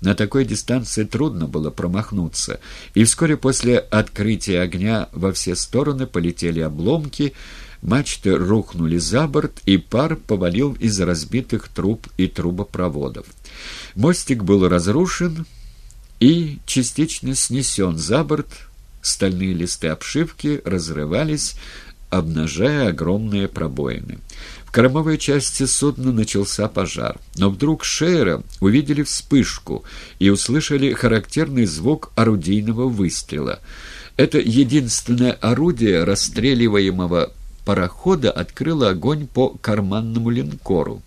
На такой дистанции трудно было промахнуться, и вскоре после открытия огня во все стороны полетели обломки, мачты рухнули за борт, и пар повалил из разбитых труб и трубопроводов. Мостик был разрушен и частично снесен за борт, стальные листы обшивки разрывались, обнажая огромные пробоины. Кормовой части судна начался пожар, но вдруг Шейра увидели вспышку и услышали характерный звук орудийного выстрела. Это единственное орудие расстреливаемого парохода открыло огонь по карманному линкору.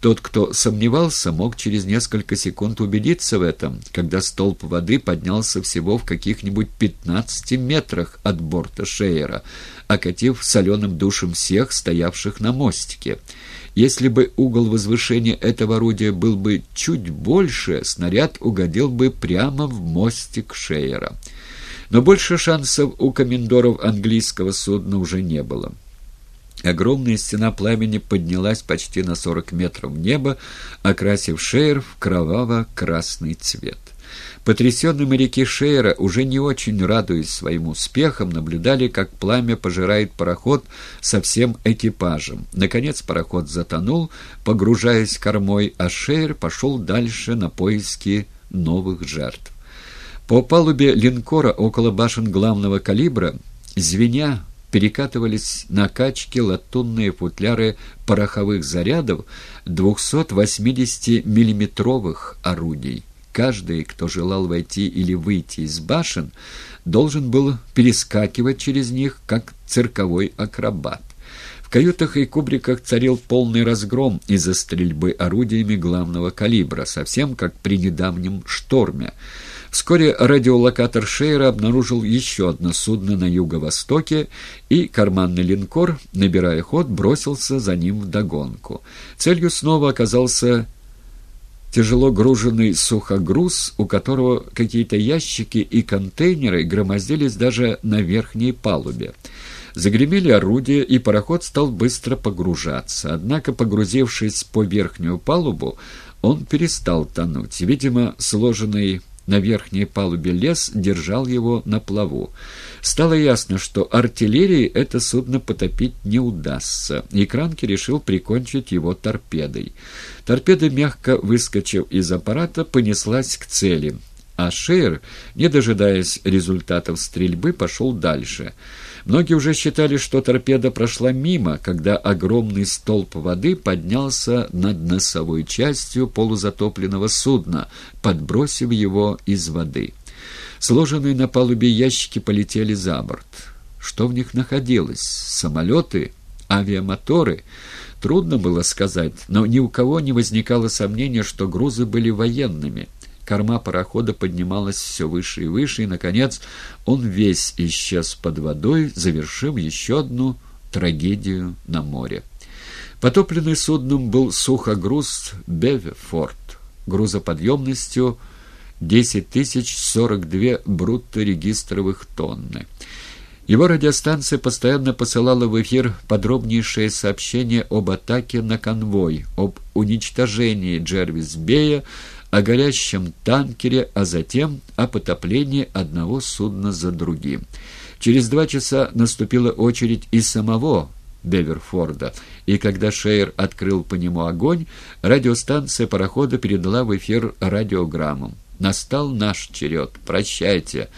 Тот, кто сомневался, мог через несколько секунд убедиться в этом, когда столб воды поднялся всего в каких-нибудь 15 метрах от борта Шейера, окатив соленым душем всех, стоявших на мостике. Если бы угол возвышения этого орудия был бы чуть больше, снаряд угодил бы прямо в мостик Шейера. Но больше шансов у комендоров английского судна уже не было. Огромная стена пламени поднялась почти на сорок метров в небо, окрасив Шейер в кроваво-красный цвет. Потрясенные моряки Шейера, уже не очень радуясь своим успехам, наблюдали, как пламя пожирает пароход со всем экипажем. Наконец пароход затонул, погружаясь кормой, а Шейер пошел дальше на поиски новых жертв. По палубе линкора около башен главного калибра, звеня, перекатывались на качке латунные футляры пороховых зарядов 280-миллиметровых орудий. Каждый, кто желал войти или выйти из башен, должен был перескакивать через них, как цирковой акробат. В каютах и кубриках царил полный разгром из-за стрельбы орудиями главного калибра, совсем как при недавнем шторме. Вскоре радиолокатор Шейра обнаружил еще одно судно на юго-востоке, и карманный линкор, набирая ход, бросился за ним вдогонку. Целью снова оказался тяжело груженный сухогруз, у которого какие-то ящики и контейнеры громоздились даже на верхней палубе. Загремели орудия, и пароход стал быстро погружаться. Однако, погрузившись по верхнюю палубу, он перестал тонуть. Видимо, сложенный на верхней палубе лес держал его на плаву. Стало ясно, что артиллерии это судно потопить не удастся, и Кранки решил прикончить его торпедой. Торпеда, мягко выскочив из аппарата, понеслась к цели, а Шейер, не дожидаясь результатов стрельбы, пошел дальше — Многие уже считали, что торпеда прошла мимо, когда огромный столб воды поднялся над носовой частью полузатопленного судна, подбросив его из воды. Сложенные на палубе ящики полетели за борт. Что в них находилось? Самолеты? Авиамоторы? Трудно было сказать, но ни у кого не возникало сомнения, что грузы были военными – Корма парохода поднималась все выше и выше, и, наконец, он весь исчез под водой, завершив еще одну трагедию на море. Потопленный судном был сухогруз «Бевефорд» грузоподъемностью 10 тысяч 42 брутто-регистровых тонны. Его радиостанция постоянно посылала в эфир подробнейшие сообщения об атаке на конвой, об уничтожении Джервис-Бея, о горящем танкере, а затем о потоплении одного судна за другим. Через два часа наступила очередь и самого Беверфорда, и когда Шейер открыл по нему огонь, радиостанция парохода передала в эфир радиограмму. «Настал наш черед. Прощайте.